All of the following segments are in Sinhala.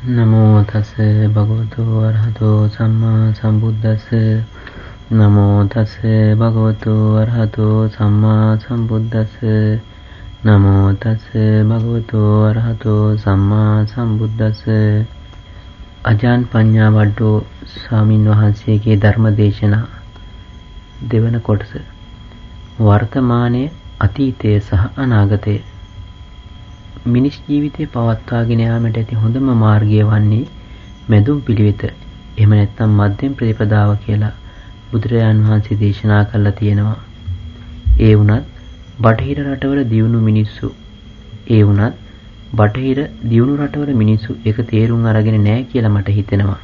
නමෝ තස් භගවතු වරහතෝ සම්මා සම්බුද්දස්ස. නමෝ තස් භගවතු වරහතෝ සම්මා සම්බුද්දස්ස. නමෝ තස් භගවතු වරහතෝ සම්මා සම්බුද්දස්ස. අජාන් පඤ්ඤා වඩ්ඩෝ ස්වාමින් වහන්සේගේ ධර්ම දේශනා දෙවන කොටස. වර්තමානයේ අතීතය සහ අනාගතය. මිනිස් ජීවිතේ පවත්වාගෙන යාමට ඇති හොඳම මාර්ගය වන්නේ මැදුම් පිළිවෙත. එහෙම නැත්නම් මධ්‍යම ප්‍රතිපදාව කියලා බුදුරජාන් වහන්සේ දේශනා කළා තියෙනවා. ඒ වුණත් බටහිර රටවල දියුණු මිනිස්සු ඒ වුණත් බටහිර දියුණු රටවල මිනිස්සු ඒක තේරුම් අරගෙන නැහැ කියලා මට හිතෙනවා.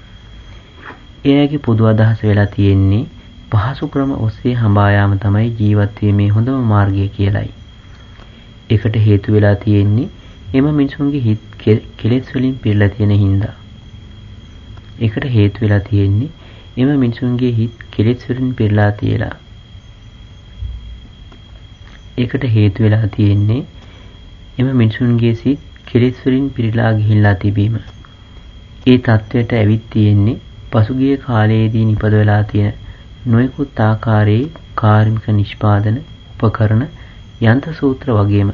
එයාගේ පොදු අදහස වෙලා තියෙන්නේ පහසු ක්‍රම ඔස්සේ හඹා යාම තමයි ජීවත් වීමේ හොඳම මාර්ගය කියලයි. ඒකට හේතු වෙලා තියෙන්නේ එම මිනිසුන්ගේ හිත් කෙලෙස් වලින් පිරලා තියෙන හින්දා. ඒකට හේතු වෙලා තියෙන්නේ එම මිනිසුන්ගේ හිත් කෙලෙස් වලින් පිරලා තියලා. ඒකට හේතු වෙලා තියෙන්නේ එම මිනිසුන්ගේ සිත් කෙලෙස් වලින් පිරීලා ගිහිල්ලා තිබීම. ඒ தത്വයට ඇවිත් තියෙන්නේ පසුගිය කාලයේදී නිපද වෙලා තියෙන නොයෙකුත් ආකාරයේ කාර්මික නිෂ්පාදන උපකරණ යන්ත්‍ර සූත්‍ර වගේම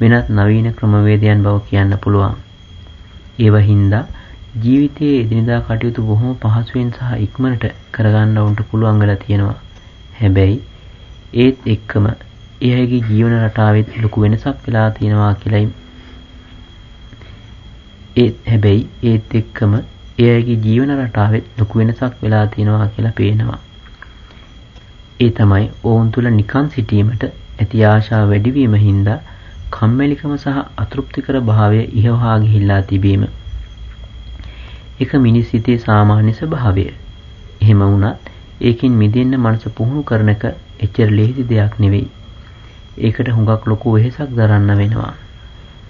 වෙනත් නවීන ක්‍රමවේදයන් බව කියන්න පුළුවන්. ඒව හින්දා ජීවිතයේ එදිනදා කටයුතු බොහොම පහසුවෙන් සහ ඉක්මනට කරගන්න උන්ට පුළුවන් වෙලා තියෙනවා. හැබැයි ඒත් එක්කම එයාගේ ජීවන රටාවෙත් ලොකු වෙනසක් වෙලා තියෙනවා කියලයි ඒත් හැබැයි ඒත් එක්කම එයාගේ ජීවන රටාවෙත් ලොකු වෙනසක් වෙලා තියෙනවා කියලා පේනවා. ඒ තමයි ඔවුන් තුල නිකන් සිටීමට ඇති ආශාව වැඩිවීම හින්දා කම්මැලිකම සහ අතෘප්තිකර භාවය ඉහවහා ගිහිල්ලා තිබීම. එක මිනිස් හිතේ සාමාන්‍ය ස්වභාවය. එහෙම වුණත් ඒකින් මිදෙන්න මනස පුහුණු කරන එක එච්චර ලේසි දෙයක් නෙවෙයි. ඒකට හුඟක් ලොකු වෙහෙසක් දරන්න වෙනවා.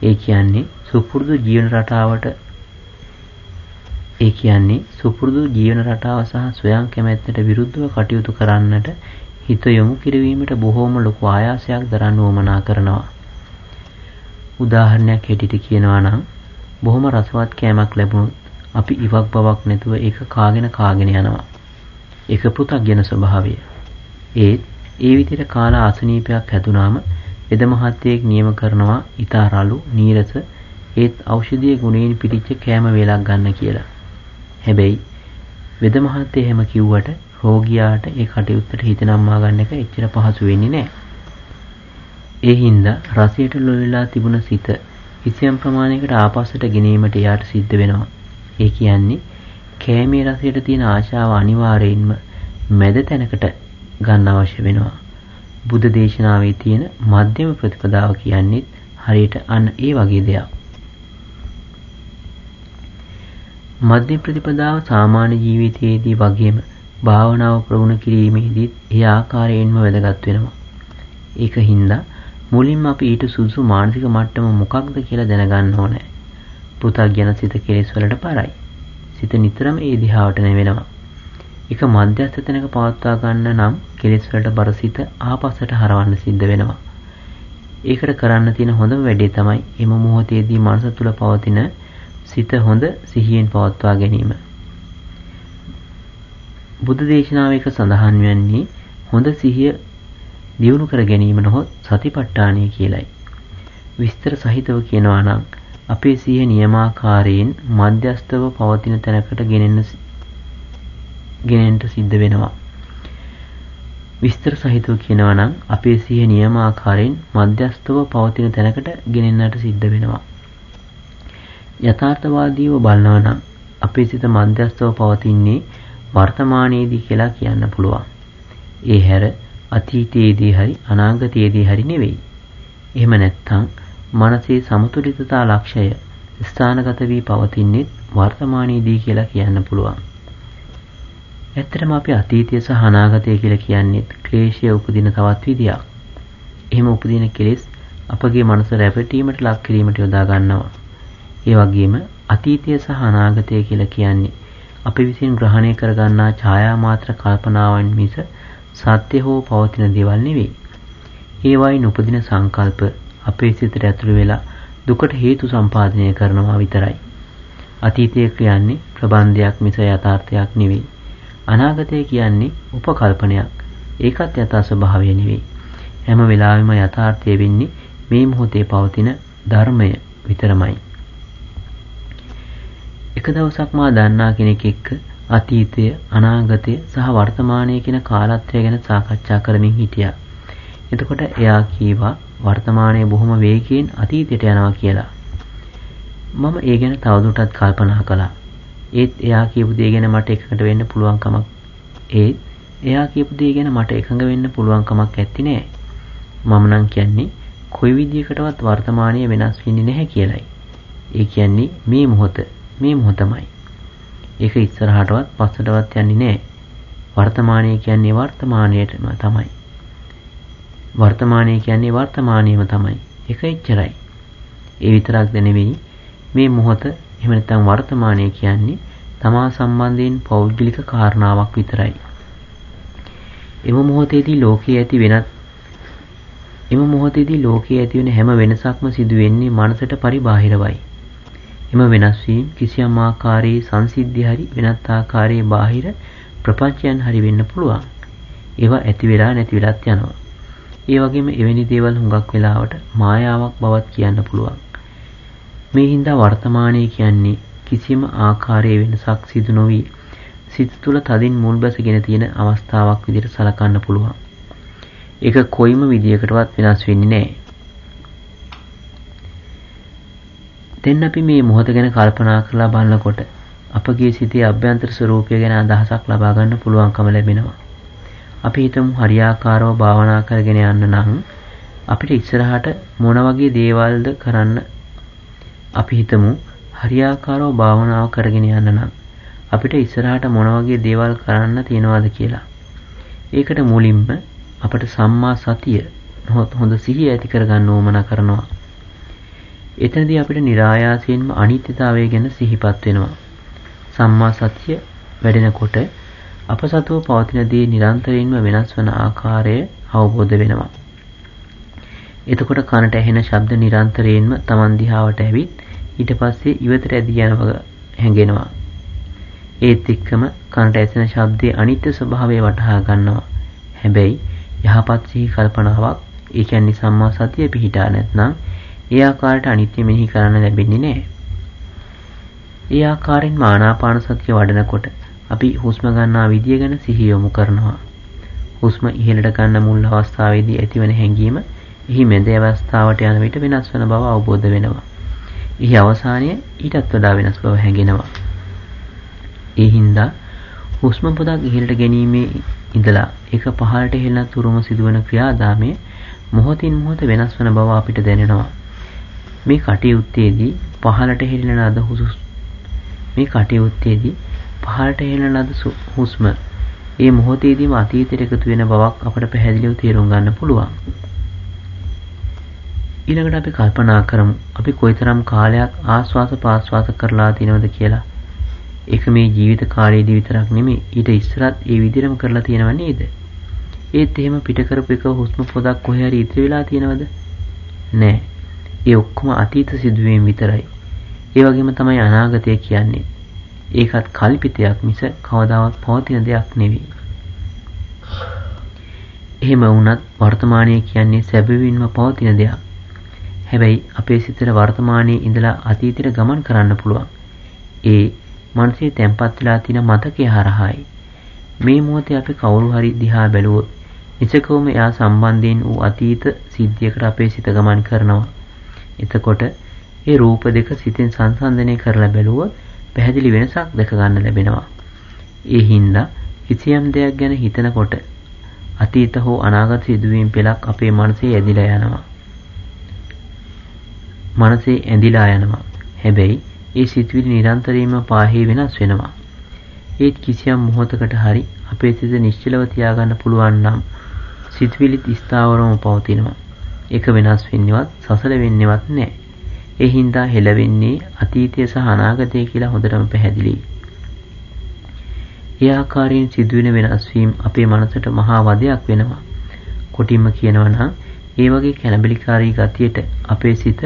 ඒ කියන්නේ සුපුරුදු ජීවන රටාවට ඒ කියන්නේ සුපුරුදු ජීවන රටාව සහ ස්වයං කැමැත්තට විරුද්ධව කටයුතු කරන්නට හිත යොමු කිරීමට බොහෝම ලොකු ආයාසයක් දරන්න උවමනා කරනවා. උදාහරණයක් හැටියට කියනවා නම් බොහොම රසවත් කෑමක් ලැබුණොත් අපි ඉවක් බවක් නැතුව ඒක කාගෙන කාගෙන යනවා. ඒක පෘථග්ජන ස්වභාවය. ඒත් ඒ විදිහට කාලා අසනීපයක් හැදුනාම වෙද මහත්තයෙක් නියම කරනවා ඊතා රළු නීරස ඒත් ඖෂධීය ගුණයෙන් පිටිච්ච කෑම වේලක් ගන්න කියලා. හැබැයි වෙද මහත්තයා එහෙම කිව්වට රෝගියාට ඒ කටයුත්තට හිත නම්මා ගන්න එක එච්චර පහසු වෙන්නේ නැහැ. ඒ හින්දා රසයට ලොවිලා තිබුණ සිත කිසියම් ප්‍රමාණයකට ආපස්සට ගෙනීමට යාට සිද්ධ වෙනවා. ඒ කියන්නේ කෑමේ රසයට තියෙන ආශාව අනිවාර්යයෙන්ම මැද තැනකට ගන්න අවශ්‍ය වෙනවා. බුද්ධ දේශනාවේ තියෙන මධ්‍යම ප්‍රතිපදාව කියන්නේ හරියට අන්න ඒ වගේ දෙයක්. මධ්‍ය ප්‍රතිපදාව සාමාන්‍ය ජීවිතයේදී වගේම භාවනාව ප්‍රගුණ කිරීමේදීත් ඒ ආකාරයෙන්ම වැදගත් වෙනවා. ඒක හින්දා මුලින්ම අපි ඊට සුදුසු මානසික මට්ටම මොකක්ද කියලා දැනගන්න ඕනේ. පෘථග්ජන සිත කෙලෙස් වලට පරයි. සිත නිතරම ඒ දිහාවට නැවෙනවා. එක මධ්‍යස්ථ තැනක පවත්වා ගන්න නම් කෙලෙස් වලට බර සිත ආපස්සට හරවන්න සිද්ධ වෙනවා. ඒකට කරන්න තියෙන හොඳම වැඩේ තමයි එම මොහොතේදී මනස තුල පවතින සිත හොඳ සිහියෙන් පවත්වා ගැනීම. බුද්ධ දේශනාවක සඳහන් වෙන්නේ හොඳ සිහිය දියුණු කර ගැනීම නොහොත් සතිපට්ඨානය කියලයි. විස්තර සහිතව කියනවා නම් අපේ සිහිය නියමාකාරයෙන් මධ්‍යස්තව පවතින තැනකට ගෙනෙන්න ගෙනෙන්න සිද්ධ වෙනවා. විස්තර සහිතව කියනවා නම් අපේ සිහිය නියමාකාරයෙන් මධ්‍යස්තව පවතින තැනකට ගෙනෙන්නට සිද්ධ වෙනවා. යථාර්ථවාදීව බලනවා නම් අපේ සිත මධ්‍යස්තව පවතින්නේ වර්තමානයේදී කියලා කියන්න පුළුවන්. ඒ හැර අතීතයේදී හරි අනාගතයේදී හරි නෙවෙයි. එහෙම නැත්නම් මනසේ සමතුලිතතා ලක්ෂය ස්ථානගත වී පවතින්නේ වර්තමානයේදී කියලා කියන්න පුළුවන්. ඇත්තටම අපි අතීතය සහ අනාගතය කියලා කියන්නේ ක්ලේශය උපදින තවත් විදියක්. එහෙම උපදින කෙලෙස් අපගේ මනස රැවටීමට ලක් කිරීමට යොදා ගන්නවා. ඒ වගේම අතීතය සහ අනාගතය කියලා කියන්නේ අපි විසින් ග්‍රහණය කරගන්නා ඡායා මාත්‍ර කල්පනාවන් මිස සත්‍ය හෝ පවතින දේවල් නෙවෙයි. ඒවායින් උපදින සංකල්ප අපේ සිතට ඇතුළු වෙලා දුකට හේතු සම්පාදනය කරනවා විතරයි. අතීතය කියන්නේ ප්‍රබන්ධයක් මිස යථාර්ථයක් නෙවෙයි. අනාගතය කියන්නේ උපකල්පනයක්. ඒකත් යථා ස්වභාවය නෙවෙයි. හැම වෙලාවෙම යථාර්ථය වෙන්නේ මේ මොහොතේ පවතින ධර්මය විතරමයි. එක දවසක් මා දන්නා කෙනෙක් එක්ක අතීතය, අනාගතය සහ වර්තමානය කියන කාලත්‍රය ගැන සාකච්ඡා කරමින් හිටියා. එතකොට එයා කීවා වර්තමානයේ බොහොම වේගයෙන් අතීතයට යනවා කියලා. මම ඒ ගැන තවදුරටත් කල්පනා කළා. ඒත් එයා කියපු දේ ගැන මට එකකට වෙන්න පුළුවන් කමක් ඒත් එයා කියපු දේ ගැන මට එකඟ වෙන්න පුළුවන් කමක් ඇත්තේ නෑ. මම නම් කියන්නේ කොයි විදියකටවත් වර්තමානය වෙනස් වෙන්නේ නැහැ කියලයි. ඒ කියන්නේ මේ මොහොත මේ මොහොතමයි. ඒක ඉස්සරහටවත් පස්සටවත් යන්නේ නැහැ. වර්තමානය කියන්නේ වර්තමානයේම තමයි. වර්තමානය කියන්නේ වර්තමානයේම තමයි. ඒක එච්චරයි. ඒ විතරක්ද නෙවෙයි මේ මොහොත එහෙම නැත්නම් වර්තමානය කියන්නේ තමා සම්බන්ධයෙන් පෞද්ගලික කාරණාවක් විතරයි. එම මොහොතේදී ලෝකයේ ඇති වෙනත් එම මොහොතේදී ලෝකයේ ඇති වෙන හැම වෙනසක්ම සිදු වෙන්නේ මනසට පරිබාහිරවයි. එම වෙනස් වීම කිසියම් ආකාරයේ සංසිද්ධිය හරි වෙනත් ආකාරයේ බාහිර ප්‍රපංචයන් හරි වෙන්න පුළුවන්. ඒවා ඇති වෙලා නැති වෙලත් යනවා. ඒ වගේම එවැනි දේවල් හුඟක් වෙලාවට මායාවක් බවත් කියන්න පුළුවන්. මේ හින්දා වර්තමානයේ කියන්නේ කිසිම ආකාරයේ වෙනසක් සිදු නොවි සිත තුළ තදින් මුල් බැසගෙන තියෙන අවස්ථාවක් විදිහට සලකන්න පුළුවන්. ඒක කොයිම විදියකටවත් වෙනස් වෙන්නේ නැහැ. දැන් අපි මේ මොහොත ගැන කල්පනා කරලා බලනකොට අපගේ සිතේ අභ්‍යන්තර ස්වરૂපය ගැන අදහසක් ලබා ගන්න පුළුවන්කම ලැබෙනවා. අපි හිතමු හරියාකාරව භාවනා කරගෙන යන්න නම් අපිට ඉස්සරහට මොන වගේ දේවල්ද කරන්න අපි හිතමු හරියාකාරව භාවනාව කරගෙන යන්න නම් අපිට ඉස්සරහට මොන වගේ දේවල් කරන්න තියෙනවද කියලා. ඒකට මුලින්ම අපට සම්මා සතිය හොඳ සිහිය ඇති කරගන්න ඕමනා කරනවා. එතනදී අපිට નિરાයාසයෙන්ම අනිත්‍යතාවය ගැන සිහිපත් වෙනවා. සම්මා සතිය වැඩෙනකොට අප සතුව පවතින දේ නිරන්තරයෙන්ම වෙනස් වන ආකාරය අවබෝධ වෙනවා. එතකොට කනට ඇහෙන ශබ්ද නිරන්තරයෙන්ම Taman දිහාවට ඇවිත් ඊට පස්සේ ඉවතට ඇදී යනවා හැඟෙනවා. ඒත් එක්කම කනට ඇසෙන ශබ්දයේ අනිත්‍ය ස්වභාවය වටහා ගන්නවා. හැබැයි යහපත් සිහි කල්පනාවක් ඒ කියන්නේ සම්මා සතිය පිහිටා නැත්නම් ඒ ආකාරයට අනිත්‍ය මෙහි කරන්න ලැබෙන්නේ නැහැ. ඒ ආකාරයෙන් ආනාපාන සතිය වඩනකොට අපි හුස්ම ගන්නා විදිය ගැන සිහිය යොමු කරනවා. හුස්ම ඉහළට ගන්න මුල් අවස්ථාවේදී ඇතිවන හැඟීම එහි මැද අවස්ථාවට යන විට වෙනස් වන බව අවබෝධ වෙනවා. එහි අවසානය ඊටත් වඩා වෙනස් බව හැඟෙනවා. ඒ හින්දා හුස්ම පොදක් ඉහළට ගැනීමේ ඉඳලා ඒක පහළට හෙළන තුරුම සිදුවන ක්‍රියාදාමයේ මොහොතින් මොහොත වෙනස් වන බව අපිට දැනෙනවා. මේ කටයුත්තේදී පහළට හෙළන ලද හුස්ම මේ කටයුත්තේදී පහළට හෙළන ලද හුස්ම ඒ මොහොතේදීම අතීතයට එකතු වෙන බවක් අපට පැහැදිලිව තේරුම් ගන්න පුළුවන්. ඊළඟට අපි කල්පනා කරමු අපි කොයිතරම් කාලයක් ආස්වාස පාස්වාස කරලා තියෙනවද කියලා. ඒක මේ ජීවිත කාලයේදී විතරක් නෙමෙයි ඊට ඉස්සරත් ඒ විදිහටම කරලා තියෙනව නේද? ඒත් එහෙම පිට කරපු එක හුස්ම පොදක් කොහේ හරි ඉතිරි වෙලා තියෙනවද? නෑ. ඒ ඔක්කොම අතීත සිදුවීම් විතරයි. ඒ වගේම තමයි අනාගතය කියන්නේ. ඒකත් කල්පිතයක් මිස කවදාවත් පවතින දෙයක් නෙවෙයි. එහෙම වුණත් වර්තමානයේ කියන්නේ සැබවින්ම පවතින දෙයක්. හැබැයි අපේ සිතට වර්තමානයේ ඉඳලා අතීතයට ගමන් කරන්න පුළුවන්. ඒ මනසේ තැම්පත් වෙලා තියෙන මතකය හරහායි. මේ මොහොතේ අපි කවුරු හරි දිහා බැලුවොත් නිසකවම එයා සම්බන්ධයෙන් වූ අතීත සිද්ධියකට අපේ සිත ගමන් කරනවා. එතකොට ඒ රූප දෙක සිතෙන් සංසන්දනය කරලා බැලුවොත් පැහැදිලි වෙනසක් දැක ගන්න ලැබෙනවා. ඒ හින්දා කිසියම් දෙයක් ගැන හිතනකොට අතීත හෝ අනාගත සිදුවීම් පෙළක් අපේ මනසේ ඇදිලා යනවා. මනසේ ඇදිලා යනවා. හැබැයි ඒ සිතුවිලි නිරන්තරයෙන්ම පාහේ වෙනස් වෙනවා. ඒත් කිසියම් මොහොතකට හරි අපේ සිත නිශ්චලව තියාගන්න පුළුවන් නම් සිතුවිලිත් ස්ථාවරවම පවතිනවා. ඒක වෙනස් වෙන්නේවත් සසල වෙන්නේවත් නැහැ. ඒ හින්දා හෙලවෙන්නේ අතීතය සහ අනාගතය කියලා හොඳටම පැහැදිලියි. ඒ ආකාරයෙන් සිදුවෙන වෙනස් වීම අපේ මනසට මහා වදයක් වෙනවා. කොටින්ම කියනවා නම් ඒ වගේ කැළඹිලිකාරී ගතියට අපේ සිත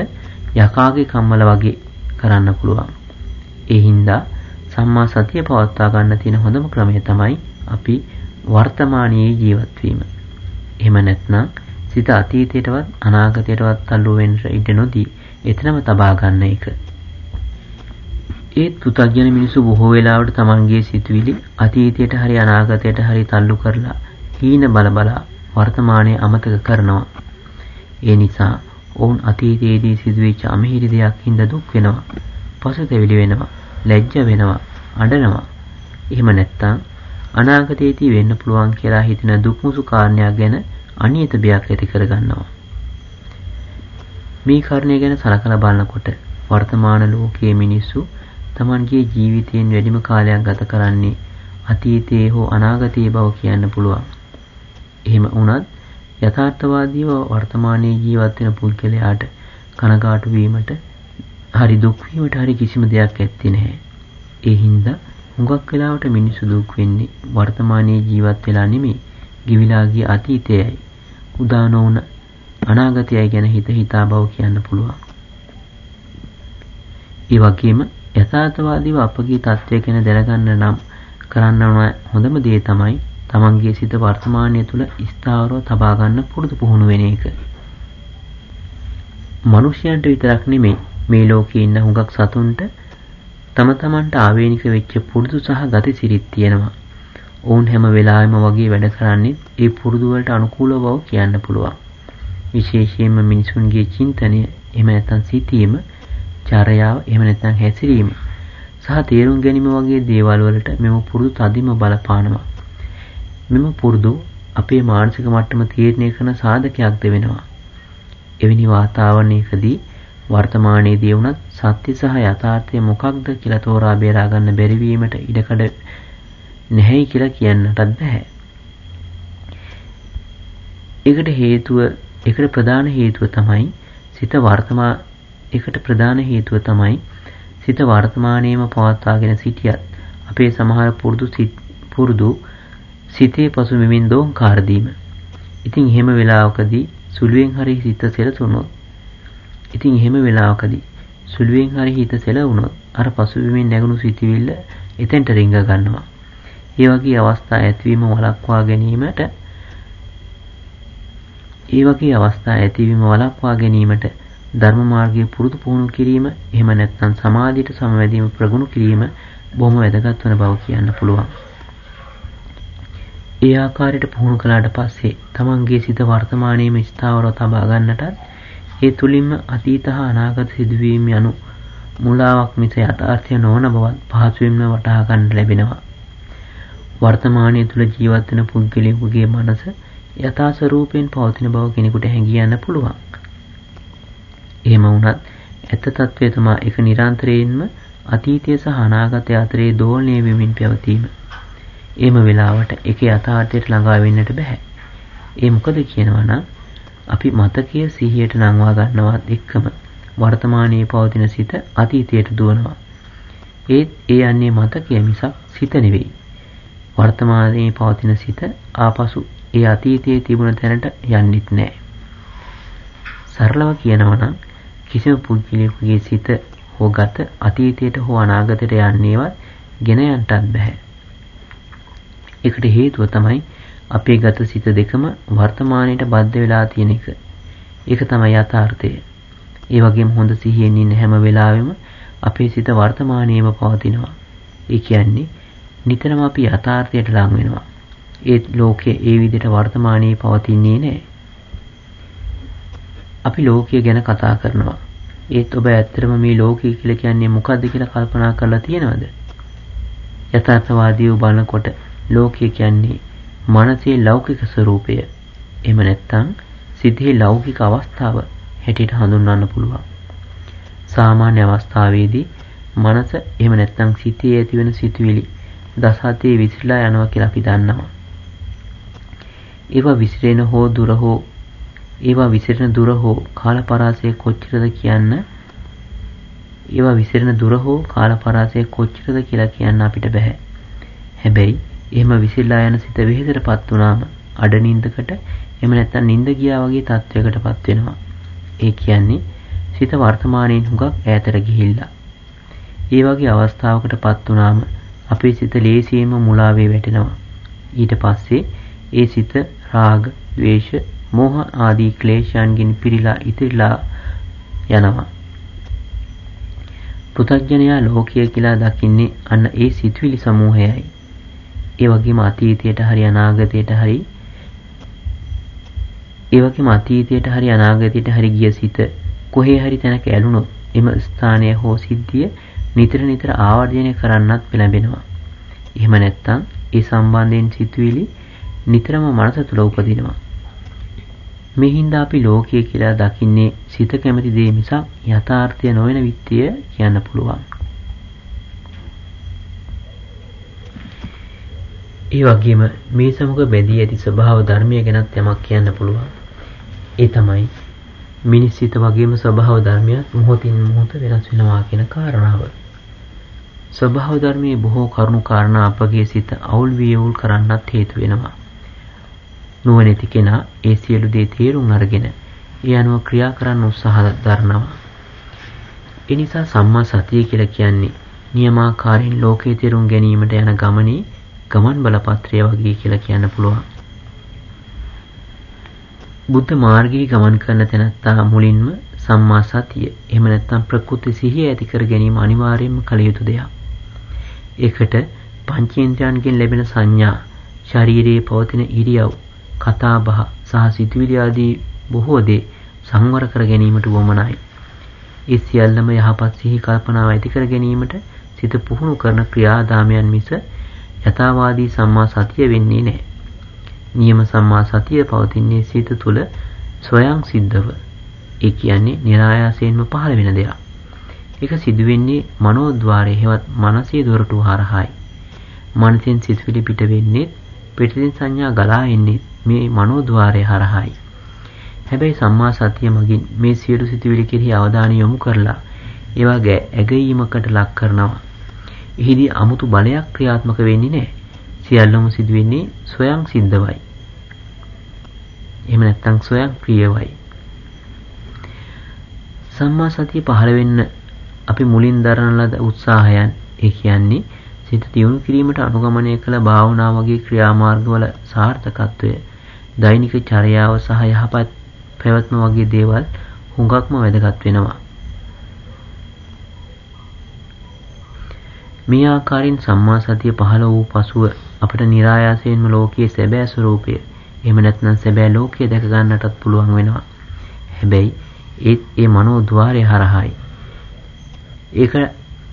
යකාගේ කම්මල වගේ කරන්න පුළුවන්. ඒ හින්දා සම්මා සතිය පවත්වා ගන්න තියෙන හොඳම ක්‍රමය තමයි අපි වර්තමානයේ ජීවත් වීම. එහෙම නැත්නම් සිත අතීතයටවත් අනාගතයටවත් තල්ලු වෙන්න ඉඩ නොදී එතනම තබා ගන්න එක. ඒ තුතග්ජන මිනිසු බොහෝ වෙලාවට තමන්ගේ සිතුවිලි අතීතයට හරි අනාගතයට හරි තල්ලු කරලා හීන බල බලා වර්තමානයේ අමතක කරනවා. ඒ නිසා ඔවුන් අතීතයේදී සිදුවෙච්ච අමිහිරි දෙයක් හින්දා දුක් වෙනවා. පසුතැවිලි වෙනවා. ලැජ්ජ වෙනවා. අඬනවා. එහෙම නැත්නම් අනාගතයේදී වෙන්න පුළුවන් කියලා හිතන දුක්මුසු කාරණයක් ගැන අනියත බයක් ඇති කරගන්නවා. මේ කාරණය ගැන සලකලා බලනකොට වර්තමාන ලෝකයේ මිනිස්සු Tamanගේ ජීවිතයෙන් වැඩිම කාලයක් ගත කරන්නේ අතීතයේ හෝ අනාගතයේ බව කියන්න පුළුවන්. එහෙම වුණත් යථාර්ථවාදීව වර්තමානයේ ජීවත් වෙන පුද්ගලයාට කනගාටු වීමට හරි දුක් වීමට හරි කිසිම දෙයක් ඇත්තේ නැහැ. ඒ හින්දා හුඟක් වෙලාවට මිනිස්සු දුක් වෙන්නේ වර්තමානයේ ජීවත් වෙලා නෙමෙයි, ගිවිලා ගිය අතීතයයි. උදා නොවුන අනාගතයයි ගැන හිත හිතා බව කියන්න පුළුවන්. ඒ වගේම යථාර්ථවාදීව අපගේ தත්ත්වය ගැන දැනගන්න නම් කරන්න ඕන හොඳම දේ තමයි තමන්ගේ සිත වර්තමානය තුළ ස්ථාවරව තබා ගන්න පුරුදු පුහුණු වෙන එක. මිනිසයන්ට විතරක් නෙමෙයි මේ ලෝකේ ඉන්න හුඟක් සතුන්ට තම තමන්ට ආවේනික වෙච්ච පුරුදු සහ ගති සිරිත් තියෙනවා. ඔවුන් හැම වෙලාවෙම වගේ වැඩ කරන්නේ ඒ පුරුදු වලට අනුකූල බව කියන්න පුළුවන්. විශේෂයෙන්ම මිනිසුන්ගේ චින්තනය එහෙම නැත්නම් සිතීම, චර්යාව, එහෙම නැත්නම් හැසිරීම සහ තේරුම් ගැනීම වගේ දේවල් වලට මෙම පුරුදු තදින්ම බලපානවා. මෙම පුරුදු අපේ මානසික මට්ටම තීරණය කරන සාධකයක්ද වෙනවා. එවැනි වාතාවරණයකදී වර්තමානයේදී වුණත් සත්‍ය සහ යථාර්ථය මොකක්ද කියලා තෝරා බේරා ගන්න බැරි වීමට ඉඩකඩ නැහැයි කියලා කියන්නටත් බෑ. ඒකට හේතුව ඒකට ප්‍රධාන හේතුව තමයි සිත වර්තමා ඒකට ප්‍රධාන හේතුව තමයි සිත වර්තමානයේම පවත්වාගෙන සිටියත් අපේ සමහර පුරුදු පුරුදු සිතේ පසු මෙමින් දෝංකාර දීම. ඉතින් එහෙම වෙලාවකදී සුළුවෙන් හරි සිත සෙලසුනොත් ඉතින් එහෙම වෙලාවකදී සුළුවෙන් හරි හිත සෙලවුණොත් අර පසුබිමින් නැගුණු සිතිවිල්ල එතෙන්ට රිංග ගන්නවා. ඒ වගේ අවස්ථා ඇතිවීම වළක්වා ගැනීමට ඒ වගේ අවස්ථා ඇතිවීම වළක්වා ගැනීමට ධර්ම මාර්ගයේ පුරුදු පුහුණු කිරීම එහෙම නැත්නම් සමාධියට සමවැදීම ප්‍රගුණ කිරීම බොහොම වැදගත් වන බව කියන්න පුළුවන්. ඒ ආකාරයට පුහුණු කළාට පස්සේ තමන්ගේ සිත වර්තමානයේම ස්ථාවරව තබා ගන්නටත් ඒ තුලින්ම අතීත හා අනාගත සිදුවීම් යනු මුලාවක් මිස යථාර්ථය නොවන බවත් පහසුවෙන්ම වටහා ගන්න ලැබෙනවා. වර්තමානයේ තුල ජීවත් වෙන පුද්ගලයෙකුගේ මනස යථා ස්වરૂපයෙන් පවතින බව කෙනෙකුට හැඟියන්න පුළුවන්. එහෙම වුණත් ඇත්ත తත්වය තමයි ඒක නිරන්තරයෙන්ම අතීතය සහ අනාගතය අතරේ දෝලණය වෙමින් පැවතීම. එහෙම වෙලාවට ඒක යථාර්ථයට ළඟා වෙන්නට බෑ. ඒ මොකද කියනවා නම් අපි මතකය සිහියට නංවා ගන්නවත් එක්කම වර්තමානයේ පවතින සිත අතීතයට දුවනවා. ඒත් ඒ යන්නේ මතකය මිසක් සිත නෙවෙයි. වර්තමානයේ පවතින සිත ආපසු ඒ අතීතයේ තිබුණ තැනට යන්නෙත් නෑ. සරලව කියනවා නම් කිසිම පුද්ගලයෙකුගේ සිත හෝ ගත අතීතයට හෝ අනාගතයට යන්නේවත් ගෙන යන්නටත් බෑ. ඒකට හේතුව තමයි අපේ ගත සිත දෙකම වර්තමානයට බද්ධ වෙලා තියෙන එක. ඒක තමයි යථාර්ථය. ඒ වගේම හොඳ සිහියෙන් ඉන්න හැම වෙලාවෙම අපේ සිත වර්තමානයේම පවතිනවා. ඒ කියන්නේ නිතරම අපි යථාර්ථයට ලං වෙනවා. ඒ ලෝකයේ ඒ විදිහට වර්තමානයේ පවතින්නේ නැහැ. අපි ලෝකය ගැන කතා කරනවා. ඒත් ඔබ ඇත්තටම මේ ලෝකය කියලා කියන්නේ මොකද්ද කියලා කල්පනා කරලා තියෙනවද? යථාර්ථවාදීව බලනකොට ලෝකය කියන්නේ මනසේ ලෞකික ස්වરૂපය එහෙම නැත්නම් සිතේ ලෞකික අවස්ථාව හැටියට හඳුන්වන්න පුළුවන්. සාමාන්‍ය අවස්ථාවේදී මනස එහෙම නැත්නම් සිතේ ඇතිවෙන සිතුවිලි දසහතේ විසිරලා යනවා කියලා අපි දන්නවා. ඒවා විසිරෙන හෝ දුර හෝ ඒවා විසිරෙන දුර හෝ කාලපරාසය කොච්චරද කියන්න ඒවා විසිරෙන දුර හෝ කාලපරාසය කොච්චරද කියලා කියන්න අපිට බෑ. හැබැයි එහෙම විසිරලා යන සිත වෙහෙසටපත් වුණාම අඩ නින්දකට එහෙම නැත්නම් නින්ද ගියා වගේ තත්වයකටපත් වෙනවා. ඒ කියන්නේ සිත වර්තමානයෙන් හුඟක් ඈතට ගිහිල්ලා. ඒ වගේ අවස්ථාවකටපත් වුණාම අපේ සිත ලේසියෙන්ම මුලාවේ වැටෙනවා. ඊට පස්සේ ඒ සිත රාග, ද්වේෂ, මෝහ ආදී ක්ලේශයන්ගෙන් පිරීලා ඉතිරිලා යනවා. පෘථග්ජනයා ලෝකය කියලා දකින්නේ අන්න ඒ සිතුවිලි සමූහයයි. ඒ වගේම අතීතයට හරි අනාගතයට හරි ඒ වගේම අතීතයට හරි අනාගතයට හරි ගිය සිත කොහේ හරි තැනක ඇලුනොත් එම ස්ථානය හෝ සිද්ධිය නිතර නිතර ආවර්ජනය කරන්නත් පෙළඹෙනවා. එහෙම නැත්නම් ඒ සම්බන්ධයෙන් සිතුවිලි නිතරම මනස තුළ උපදිනවා. මේ හින්දා අපි ලෝකය කියලා දකින්නේ සිත කැමති දේ මිසක් යථාර්ථය නොවන විත්‍ය කියන්න පුළුවන්. ඒ වගේම මේ සමග බැඳී ඇති ස්වභාව ධර්මය ගැනත් යමක් කියන්න පුළුවන්. ඒ තමයි මිනිස් සිත වගේම ස්වභාව ධර්මයක් මොහොතින් මොහොත වෙනස් වෙනවා කියන කාරණාව. ස්වභාව ධර්මයේ බොහෝ කරුණු කාරණා අපගේ සිත අවුල් වියවුල් කරන්නත් හේතු වෙනවා. නුවණැති කෙනා ඒ සියලු දේ තේරුම් අරගෙන ඒ අනුව ක්‍රියා කරන්න උත්සාහ දරනවා. ඒ නිසා සම්මා සතිය කියලා කියන්නේ නියමාකාරයෙන් ලෝකයේ තේරුම් ගැනීමට යන ගමනේ ගමන් බලපත්‍රය වගේ කියලා කියන්න පුළුවන්. බුද්ධ මාර්ගයේ ගමන් කරන තැනැත්තා මුලින්ම සම්මා සතිය එහෙම නැත්නම් ප්‍රකෘති සිහිය ඇති කර ගැනීම අනිවාර්යයෙන්ම කළ යුතු දෙයක්. ඒකට පංචේන්ද්‍රයන්ගෙන් ලැබෙන සංඥා, ශරීරයේ පවතින ඉරියව්, කතා බහ සහ සිතුවිලි ආදී බොහෝ දේ සංවර කර ගැනීමට වමනයි. ඒ සියල්ලම යහපත් සිහි කල්පනාව ඇති කර ගැනීමට සිත පුහුණු කරන ක්‍රියාදාමයන් මිස යථාවාදී සම්මා සතිය වෙන්නේ නැහැ. නියම සම්මා සතිය පවතින්නේ සිත තුළ ස්වයං සිද්ධව. ඒ කියන්නේ નિરાයාසයෙන්ම පහළ වෙන දෙයක්. ඒක සිදුවෙන්නේ මනෝද්වාරයේ හෙවත් මනසේ දොරටු හරහායි. මනසෙන් සිතුවිලි පිට වෙන්නේ පිටින් සංඥා ගලා එන්නේ මේ මනෝද්වාරය හරහායි. හැබැයි සම්මා සතිය මගින් මේ සියලු සිතුවිලි කෙරෙහි අවධානය යොමු කරලා ඒවා ඇගීමකට ලක් කරනවා. එහිදී 아무තු බලයක් ක්‍රියාත්මක වෙන්නේ නැහැ. සියල්ලම සිදුවෙන්නේ ස්වයං සිද්ධවයි. එහෙම නැත්නම් ස්වයංක්‍රීයවයි. සම්මා සතිය පහළ වෙන්න අපි මුලින් දරන ලද උත්සාහයන් ඒ කියන්නේ සිත තියුණු කිරීමට අනුගමනය කළ භාවනා වගේ ක්‍රියාමාර්ගවල සාර්ථකත්වය දෛනික චර්යාව සහ යහපත් පැවැත්ම වගේ දේවල් හුඟක්ම වැදගත් වෙනවා. මේ ආකාරයෙන් සම්මා සතිය පහළ වූ පසුව අපට નિરાයාසයෙන්ම ලෝකයේ සැබෑ ස්වરૂපය එහෙම නැත්නම් සැබෑ ලෝකය දැක ගන්නටත් පුළුවන් වෙනවා. හැබැයි ඒත් ඒ මනෝ ద్వාරය හරහායි ඒක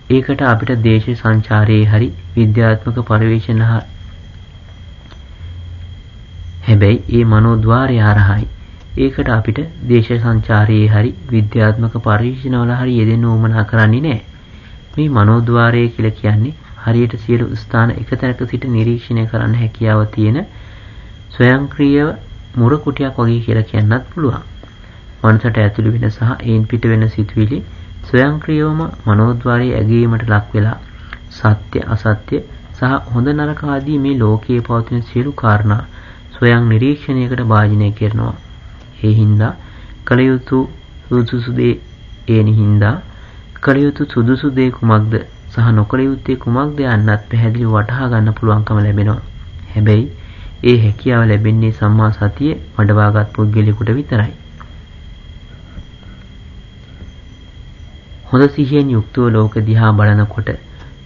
ඒකට අපිට දේශ සංචාරයේ හරි විද්‍යාත්මක පරිවේෂණ හැබැයි ඒ මනෝද්වාරය හරහායි. ඒකට අපිට දේශ සංචාරයේ හරි විද්‍යාත්මක පරිශීලනවල හරි යෙදෙන්න උවමනා කරන්නේ නැහැ. මේ මනෝද්වාරය කියලා කියන්නේ හරියට සියලු ස්ථාන එක තැනක සිට නිරීක්ෂණය කරන්න හැකියාව තියෙන ස්වයංක්‍රීයව මුර කුටියක් වගේ කියලා කියන්නත් පුළුවන්. මනසට ඇතුළු වෙන සහ ඒන් පිට වෙන සිතුවිලි ස්වයංක්‍රීයවම මනෝද්වාරයේ ඇගීමට ලක් වෙලා සත්‍ය අසත්‍ය සහ හොඳ නරක ආදී මේ ලෝකයේ පවතින සියලු කාරණා ස්වයං නිරීක්ෂණයකට භාජනය කරනවා. ඒ හින්දා කල යුතු සුදුසු දේ ඒ නිහින්දා කල යුතු සුදුසු දේ කුමක්ද සහ නොකල යුත්තේ කුමක්ද යන්නත් පැහැදිලිව වටහා ගන්න පුළුවන්කම ලැබෙනවා. හැබැයි ඒ හැකියාව ලැබෙන්නේ සම්මා සතිය වඩවාගත් පුද්ගලයෙකුට විතරයි. හොඳ සිහියෙන් යුක්තව ලෝක දිහා බලනකොට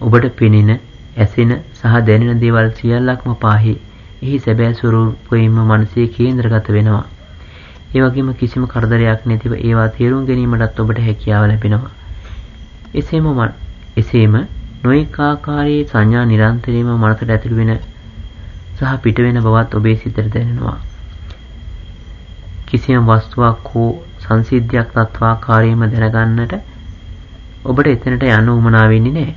ඔබට පෙනෙන, ඇසෙන සහ දැනෙන දේවල් සියල්ලක්ම පාහි එහි සැබෑ ස්වરૂපයෙන්ම මනසේ කේන්ද්‍රගත වෙනවා. ඒ වගේම කිසිම කරදරයක් නැතිව ඒවා තේරුම් ගැනීමටත් ඔබට හැකියාව ලැබෙනවා. එසේම එසේම නොඑක ආකාරයේ සංඥා නිරන්තරයෙන්ම මනසට ඇතුළු වෙන සහ පිට වෙන බවත් ඔබේ සිතට දැනෙනවා. කිසියම් වස්තුවක් හෝ සංසිද්ධියක් තත්වාකාරයෙන්ම දැනගන්නට ඔබට එතනට යන්න උවමනා වෙන්නේ නැහැ.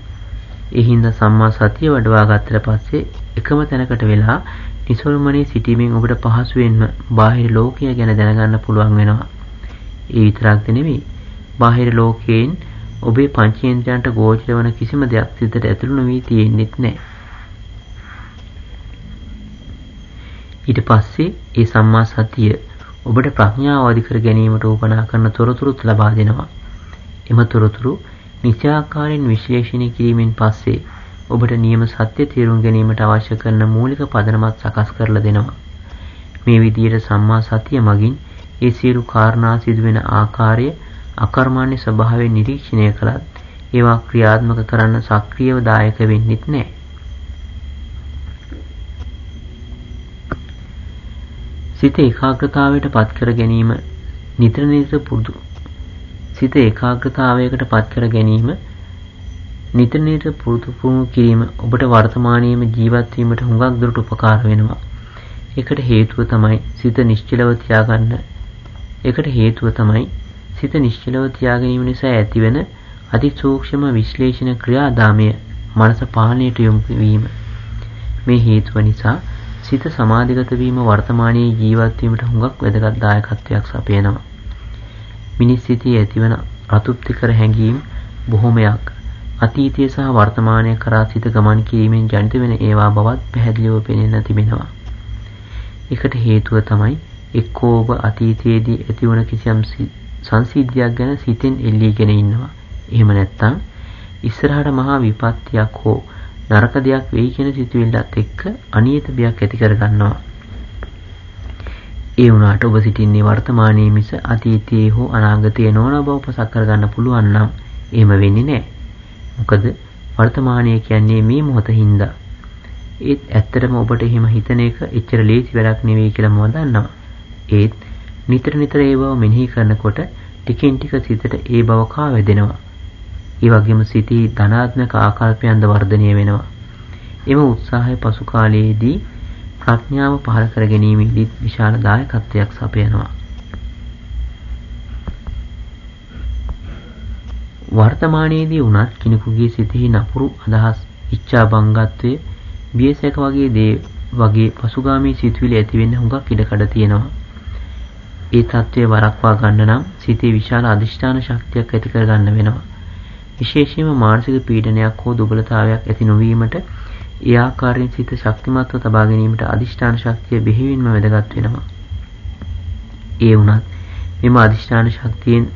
ඒ හින්දා සම්මා සතිය වඩවා ගත්තට පස්සේ එකම තැනකට වෙලා නිසල්මනේ සිටීමෙන් ඔබට පහසුවෙන්ම බාහිර ලෝකය ගැන දැනගන්න පුළුවන් වෙනවා. ඒ විතරක්ද නෙවෙයි. බාහිර ලෝකයෙන් ඔබේ පංචේන්ද්‍රයන්ට ගෝචර වන කිසිම දෙයක් සිතට ඇතුළු නොවී තියෙන්නේත් නැහැ. ඊට පස්සේ ඒ සම්මා සතිය ඔබට ප්‍රඥාව අවදි කර ගැනීමට උපනා කරන තොරතුරුත් ලබා දෙනවා. එම තොරතුරු නිත්‍යාකාරයෙන් විශ්ලේෂණය කිරීමෙන් පස්සේ ඔබට නියම සත්‍ය තේරුම් ගැනීමට අවශ්‍ය කරන මූලික පදනමක් සකස් කරලා දෙනවා. මේ විදිහට සම්මා සතිය මගින් ඒ සියලු කාරණා සිදුවෙන ආකාරය අකර්මණ්‍ය ස්වභාවයෙන් නිරීක්ෂණය කළත් ඒවා ක්‍රියාත්මක කරන්න සක්‍රියව දායක වෙන්නෙත් නැහැ. සිත ඒකාග්‍රතාවයට පත් කර ගැනීම නිතර නිතර පුරුදු සිත ඒකාග්‍රතාවයකට පත් කර ගැනීම නිතර නිතර පුරුදු පුහුණු කිරීම ඔබට වර්තමානයේම ජීවත් වීමට හුඟක් දුරට උපකාර වෙනවා. ඒකට හේතුව තමයි සිත නිශ්චලව තියාගන්න. ඒකට හේතුව තමයි සිත නිශ්චලව තියාගැනීම නිසා ඇතිවෙන අතිසූක්ෂම විශ්ලේෂණ ක්‍රියාදාමය මනස පාලනයට යොමු වීම. මේ හේතුව නිසා සිත සමාධිගත වීම වර්තමානයේ ජීවත් වීමට හුඟක් වැදගත් දායකත්වයක් සපයනවා. මිනිස් සිතේ ඇතිවන අතෘප්තිකර හැඟීම් බොහොමයක් අතීතය සහ වර්තමානය කරා සිත ගමන් කිරීමෙන් ජනිත වෙන ඒවා බවත් පැහැදිලිව පෙනෙන්න තිබෙනවා. එකට හේතුව තමයි එක්කෝ ඔබ අතීතයේදී ඇතිවන කිසියම් සංසිද්ධියක් ගැන සිතෙන් එල්ලීගෙන ඉන්නවා. එහෙම නැත්නම් ඉස්සරහට මහා විපත්තියක් හෝ නරක දෙයක් වෙයි කියන සිතුවිල්ලත් එක්ක අනියත බයක් ඇති කරගන්නවා. ඒ වුණාට ඔබ සිටින්නේ වර්තමානයේ මිස අතීතයේ හෝ අනාගතයේ නොවන බව පසක් කරගන්න පුළුවන් නම් එහෙම වෙන්නේ නැහැ. මොකද වර්තමානය කියන්නේ මේ මොහොත හින්දා. ඒත් ඇත්තටම ඔබට එහෙම හිතන එක එච්චර ලේසි වැඩක් නෙවෙයි කියලා මම දන්නවා. ඒත් නිතර නිතර ඒ බව මෙනෙහි කරනකොට ටිකෙන් ටික සිතට ඒ බව කා වැදෙනවා. ඒ වගේම සිතේ ධනාත්මක ආකල්පයන්ද වර්ධනය වෙනවා. එම උත්සාහය පසු කාලයේදී ප්‍රඥාව පහළ කර ගැනීමේදී විශාල දායකත්වයක් සපයනවා. වර්තමානයේදී වුණත් කෙනෙකුගේ සිතෙහි නපුරු අදහස්, ඉච්ඡා බංගත්වය, බියසක වගේ දේ වගේ පසුගාමී සිතුවිලි ඇති වෙන්න හුඟක් ඉඩකඩ තියෙනවා. ඒ தત્ත්වය වරක්වා ගන්න නම් සිතේ විශාල අදිෂ්ඨාන ශක්තියක් ඇති කර ගන්න වෙනවා. විශේෂයෙන්ම මානසික පීඩනයක් හෝ දුබලතාවයක් ඇති නොවීමට ඒ ආකාරයෙන් සිත ශක්තිමත්ව තබා ගැනීමට අදිෂ්ඨාන ශක්තිය බෙහෙවින්ම වැදගත් වෙනවා. ඒ වුණත් මෙම අදිෂ්ඨාන ශක්තියෙන්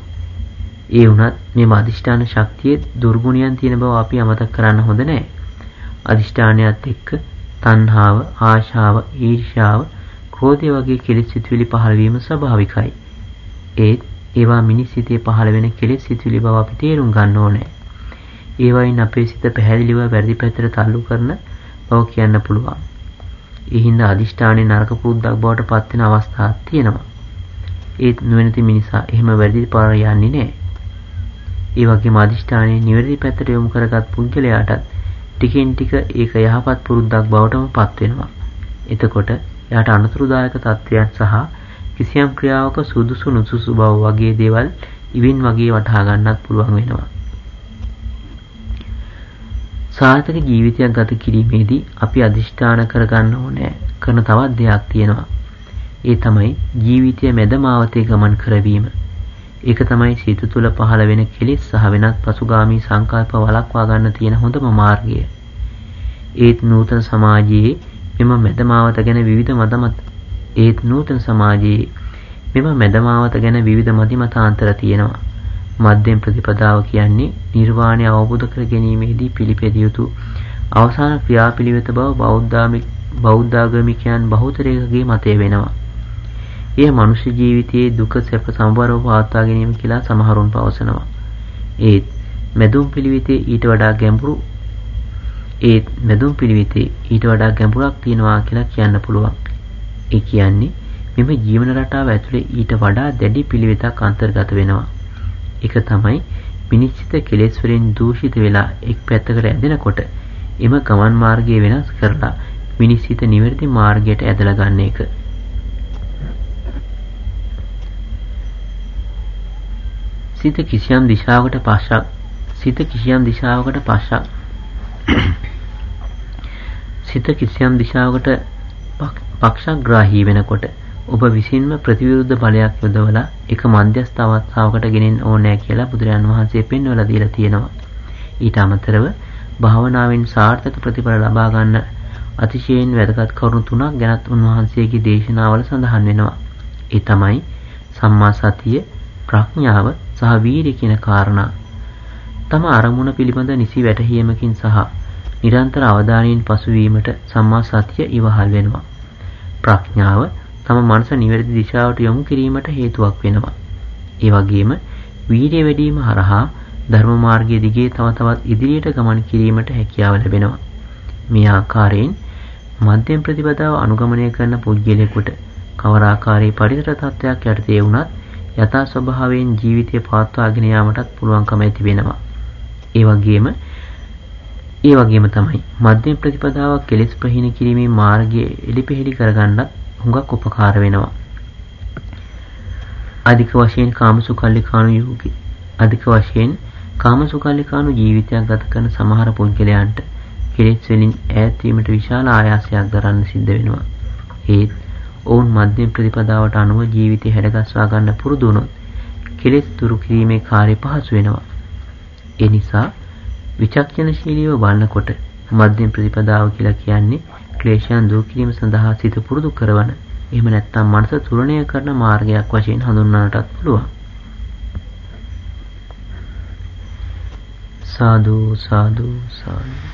ඒ වුණත් මෙම අදිෂ්ඨාන ශක්තියේ දුර්ගුණයන් තියෙන බව අපි අමතක කරන්න හොඳ නැහැ. අදිෂ්ඨානයත් එක්ක තණ්හාව, ආශාව, ඊර්ෂ්‍යාව, ක්‍රෝධය වගේ කෙලෙස් සිතුවිලි පහළ වීම ස්වභාවිකයි. ඒත් ඒවා මිනිස් සිතේ පහළ වෙන කෙලෙස් සිතුවිලි බව අපි තේරුම් ගන්න ඕනේ. ඒවයින් අපේ සිත පැහැදිලිව වැරදි පැත්තට තල්ලු කරන බව කියන්න පුළුවන්. ඒ හින්දා අදිෂ්ඨානයේ නරක පුරුද්දක් බවට පත් වෙන අවස්ථාවක් තියෙනවා. ඒත් නුවණති මිනිසා එහෙම වැඩි පාර යන්නේ නැහැ. ඒ වගේම අදිෂ්ඨානයේ නිවැරදි පැත්තට යොමු කරගත් පුද්ගලයාටත් ටිකෙන් ටික ඒක යහපත් පුරුද්දක් බවටම පත් වෙනවා. එතකොට එයාට අනතුරුදායක තත්ත්වයන් සහ කිසියම් ක්‍රියාවක සුදුසු නුසුසු බව වගේ දේවල් ඉවින් වගේ වටහා ගන්නත් පුළුවන් වෙනවා. සාර්ථක ජීවිතයක් ගත කිරීමේදී අපි අදිෂ්ඨාන කරගන්න ඕනේ කරන තවත් දෙයක් තියෙනවා. ඒ තමයි ජීවිතය මැදමාවතේ ගමන් කරවීම. ඒක තමයි සිත තුළ පහළ වෙන කෙලෙස් සහ වෙනත් පසුගාමී සංකල්ප වළක්වා ගන්න තියෙන හොඳම මාර්ගය. ඒත් නූතන සමාජයේ මෙම මැදමාවත ගැන විවිධ මතමත් ඒත් නූතන සමාජයේ මෙම මැදමාවත ගැන විවිධ මතිමතාන්තර තියෙනවා. මධ්‍යම ප්‍රතිපදාව කියන්නේ නිර්වාණය අවබෝධ කර ගැනීමේදී පිළිපැදිය යුතු අවසාන ක්‍රියාපිළිවෙත බව බෞද්ධාමික බෞද්ධාගමිකයන් බහුතරයකගේ මතය වෙනවා. එය මනුෂ්‍ය ජීවිතයේ දුක සැප සමබරව පවත්වා ගැනීම කියලා සමහරුන් පවසනවා. ඒත් මෙදුම් පිළිවිතේ ඊට වඩා ගැඹුරු ඒත් මෙදුම් පිළිවිතේ ඊට වඩා ගැඹුරක් තියෙනවා කියලා කියන්න පුළුවන්. ඒ කියන්නේ මෙම ජීවන රටාව ඇතුලේ ඊට වඩා දැඩි පිළිවෙතක් අන්තර්ගත වෙනවා. එක තමයි විනිශ්චිත කෙලෙස් වලින් දූෂිත වෙලා එක් පැත්තකට ඇදෙනකොට එම ගමන් මාර්ගය වෙනස් කරලා මිනිස්සිත නිවැරදි මාර්ගයට ඇදලා ගන්න එක. සිත කිසියම් දිශාවකට පස්සක් සිත කිසියම් දිශාවකට පස්සක් සිත කිසියම් දිශාවකට පක්ෂග්‍රාහී වෙනකොට ඔබ විසින්ම ප්‍රතිවිරුද්ධ බලයක් යොදවලා එක මධ්‍යස්ථ අවස්ථාවකට ගෙනෙන්න ඕනෑ කියලා බුදුරජාන් වහන්සේ පෙන්වලා දීලා තියෙනවා. ඊට අමතරව භාවනාවෙන් සාර්ථක ප්‍රතිඵල ලබා ගන්න අතිශයින් වැදගත් කරුණු තුනක් ගැනත් උන්වහන්සේගේ දේශනාවල සඳහන් වෙනවා. ඒ තමයි සම්මා සතිය, ප්‍රඥාව සහ වීරිය කියන කාරණා. තම අරමුණ පිළිබඳ නිසි වැටහීමකින් සහ නිරන්තර අවධානයෙන් පසුවීමට සම්මා සතිය ඉවහල් වෙනවා. ප්‍රඥාව තම මනස නිවැරදි දිශාවට යොමු කිරීමට හේතුවක් වෙනවා. ඒ වගේම වීර්ය වැඩිම හරහා ධර්ම මාර්ගයේ දිගේ තව තවත් ඉදිරියට ගමන් කිරීමට හැකියාව ලැබෙනවා. මේ ආකාරයෙන් මධ්‍යම ප්‍රතිපදාව අනුගමනය කරන පුද්ගලයෙකුට කවර ආකාරයේ පරිසර තත්ත්වයක් යටතේ වුණත් යථා ස්වභාවයෙන් ජීවිතය පවත්වාගෙන යාමටත් පුළුවන්කම ඇති වෙනවා. ඒ වගේම ඒ වගේම තමයි මධ්‍යම ප්‍රතිපදාවක් කෙලෙස් ප්‍රහීන කිරීමේ මාර්ගය එලිපෙහෙලි කරගන්නත් හුඟක් උපකාර වෙනවා. අධික වශයෙන් කාමසුකල්ලිකාණු යෝගී අධික වශයෙන් කාමසුකල්ලිකාණු ජීවිතයක් ගත කරන සමහර පුද්ගලයන්ට කෙලෙස් වලින් ඈත් වීමට විශාල ආයාසයක් දරන්න සිද්ධ වෙනවා. ඒත් ඔවුන් මධ්‍යම ප්‍රතිපදාවට අනුව ජීවිතය හැඩගස්වා ගන්න පුරුදු වුණොත් කෙලෙස් දුරු කිරීමේ කාර්ය පහසු වෙනවා. ඒ නිසා විචක්ෂණශීලීව බලනකොට මධ්‍යම ප්‍රතිපදාව කියලා කියන්නේ ක්ලේශයන් දුරු කිරීම සඳහා සිත පුරුදු කරවන එහෙම නැත්නම් මනස තුලණය කරන මාර්ගයක් වශයෙන් හඳුන්වන්නටත් පුළුවන්. සාදු සාදු සාදු